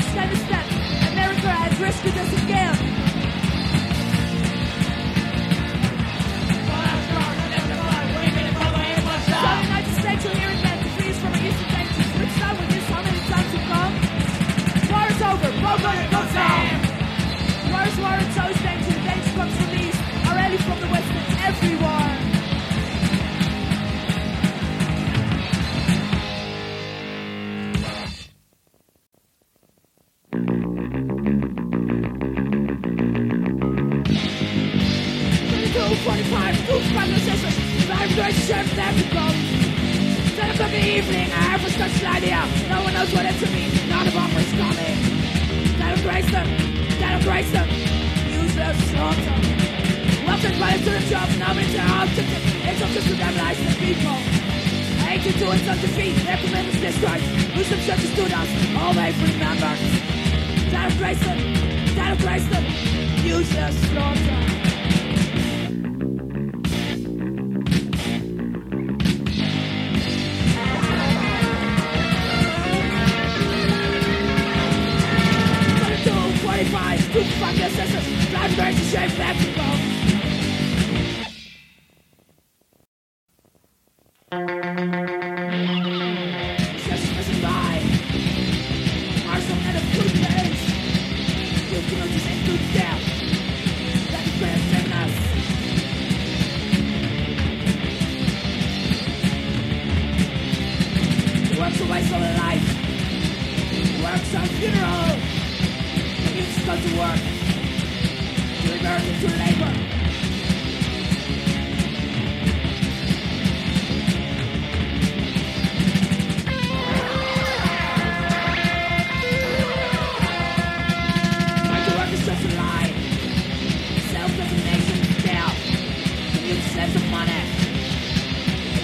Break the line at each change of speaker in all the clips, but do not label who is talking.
step. America has rescued us again. Chefs that to go. Ten o'clock in the evening, I have a an idea. No one knows what it to me. Not a bomber is coming. That'll grace them. That'll grace them. Useless slaughter. Welcome by to the job. Now it's an objective. It's up to them and people. Hate to do it on defeat. Their commitments. Lose them churches to us. All they remember. That'll grace them. That'll grace them. Slaughter.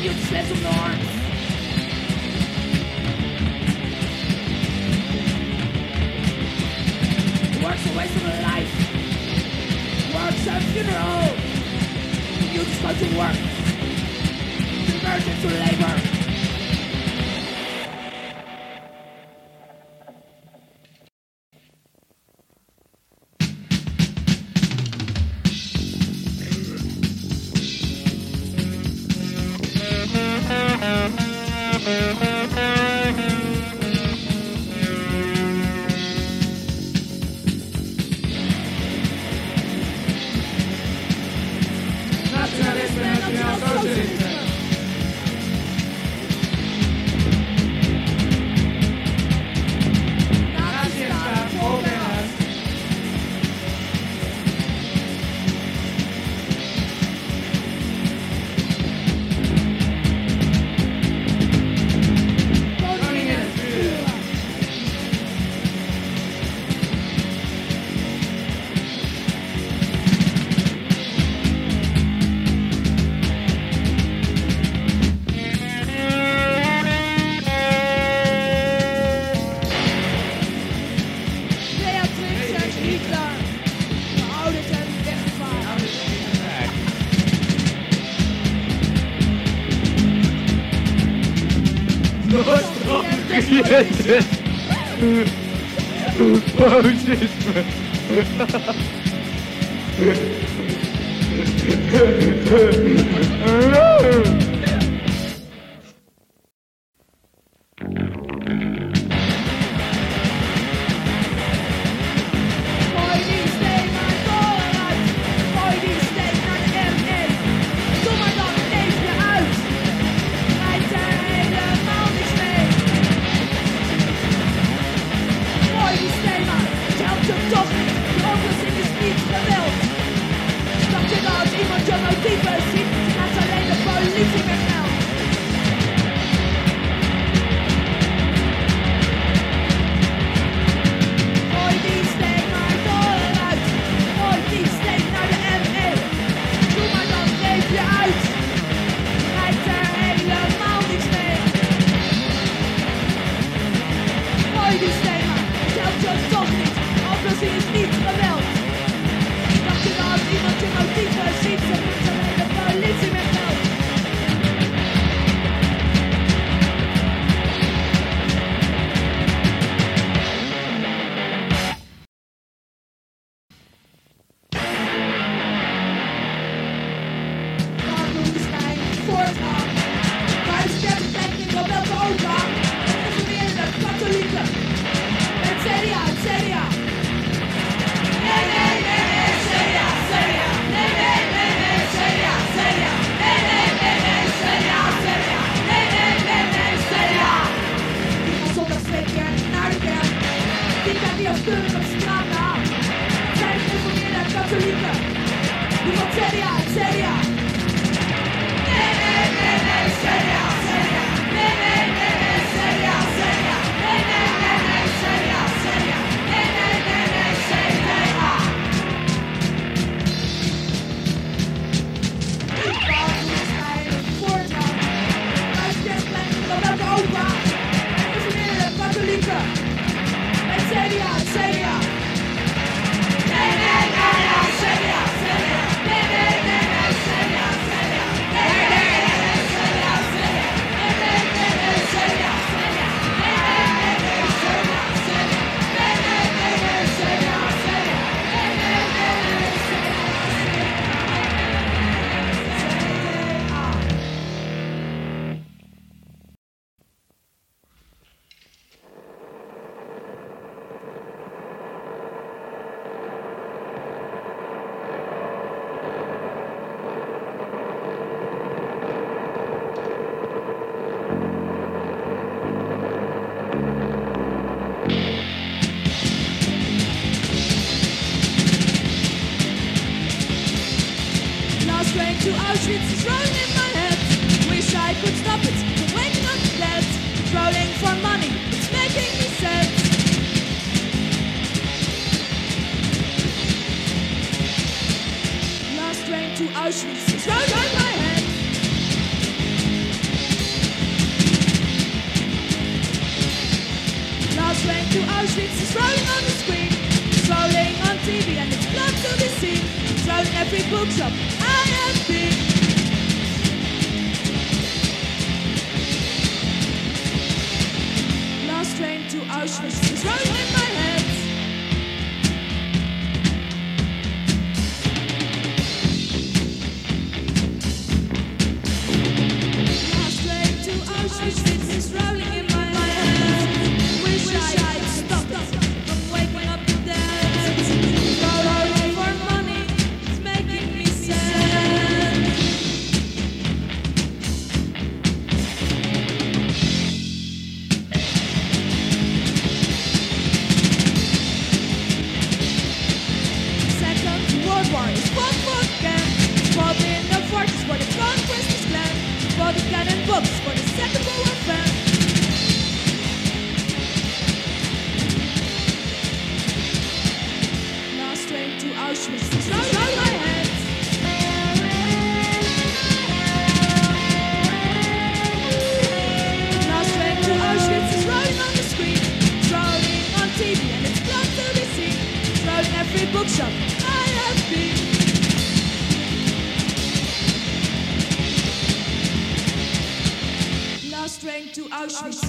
And you just have some norms. Work's a waste of a life. Work's a funeral. You just go to work. Convert into labor. Nationalism, not created for punishment. no! music. train to Auschwitz is rolling in my head. Wish I could stop it from waking up dead. It's rolling for money, it's making me sad. Last train to Auschwitz is rolling in my head. Last train to Auschwitz is rolling on the screen. It's rolling on TV and it's blood to be seen. It's rolling every bookshop. Last train to Auschwitz train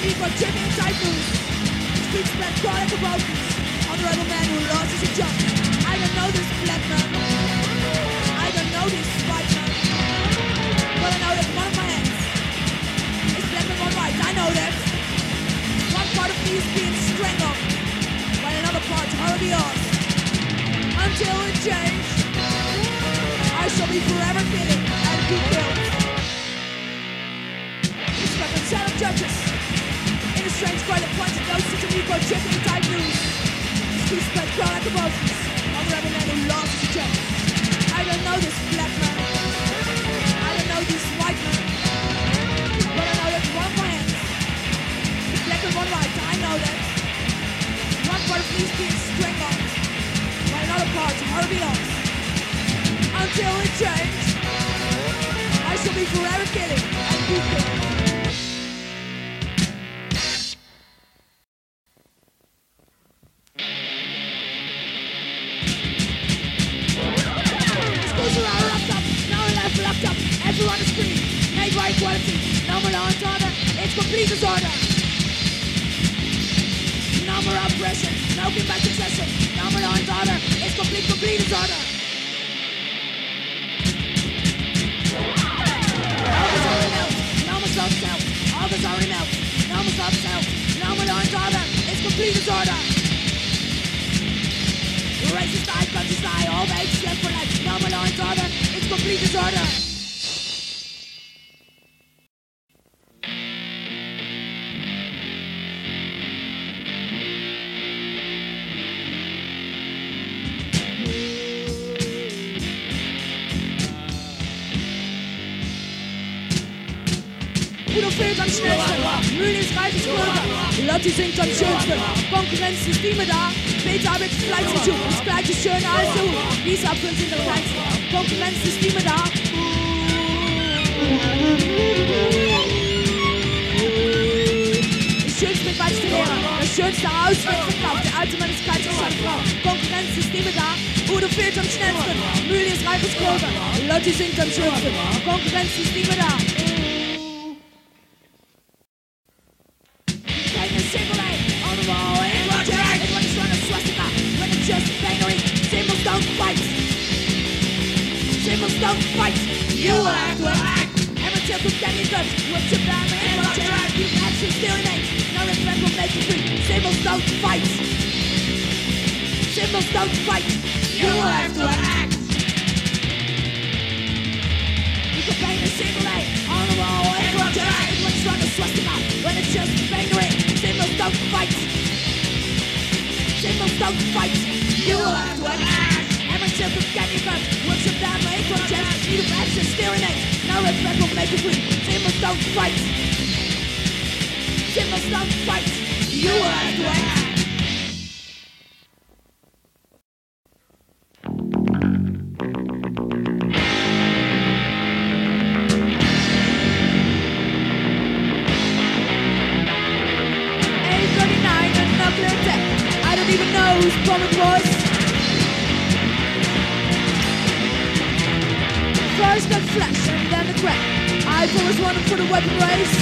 me for Jimmy typhoons. Street spread chronic erosions. Honorable man who lost his job. I don't know this black man. I don't know this white man. But I know that one of my hands is black and one white. I know that. One part of me is being strangled. While another part horribly yours. Until it changed. I shall be forever killing and be killed. Respect and set of judges. In a strange court that pointed noses to me for chipping type news. Speech spread chronic emotions. Honorable man who lost his job. I don't know this black man. I don't know this white man. But I know that one of is black and one white. I know that. One part of me is being strangled. While another part horribly lost until it changed. I shall be forever killing and be complete disorder. Racist lie, country lie, all left for life. Law and order, it's complete disorder. Udo fehlt am schnellsten. Mühlen ist reiches Pulver. Lotti singt am schönsten. Konkurrenz ist die mir da. Peter arbeitet fleißig zu. Das gleiche schöne als du. Wiesapfeln sind am kleinsten. Konkurrenz ist die mir da. Das Schönste mit weichste Lehrer. Das Schönste aus wird verkauft. Der alte Mann ist kalt als seine Frau. Konkurrenz ist immer da. Udo fehlt am schnellsten. Mühle ist reifes Pulver. Lotti singt am schönsten. Konkurrenz ist immer da. Don't fight. You will act. Amateur cook can you touch. What's your plan and watch your eye. You action still. No respect will make you free. Symbols don't fight. Symbols don't fight. You will have to act. You can paint a on the wall swastika when don't fight. You will have to act. Amateur cook can you touch. Free. Symbols don't fight. Symbols don't fight. You will have First the flash and then the crack. I've always wanted for the weapon race.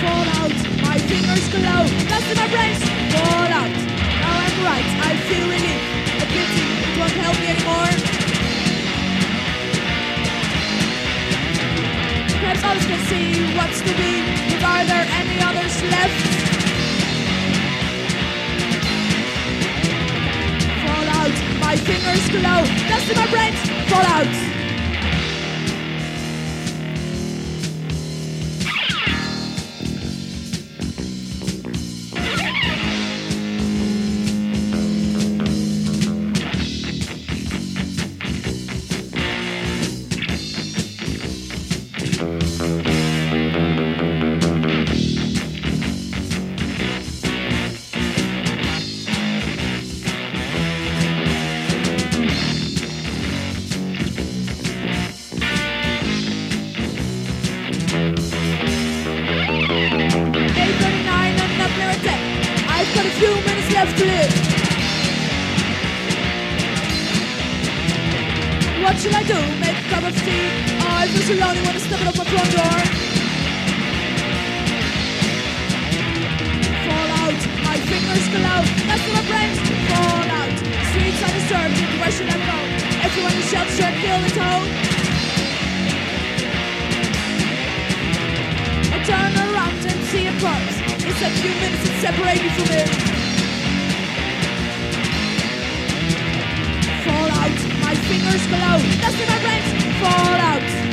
Fall out, my fingers glow. Dust in my brains. Fall out. Now I'm right. I feel relief. A pity it won't help me anymore. Perhaps others can see what's to be. But are there any others left? Dust my friends Fall out. Live. What should I do? Make a cup of tea? I feel so lonely when I step up my front door. Fall out, my fingers glow. That's my brains. Fall out. Streets are disturbed. Where should I go? Everyone in shelter should feel at home. I turn around and see a corpse. It's a few minutes that separate me from it. fingers glow. Dust in my brains, fall out.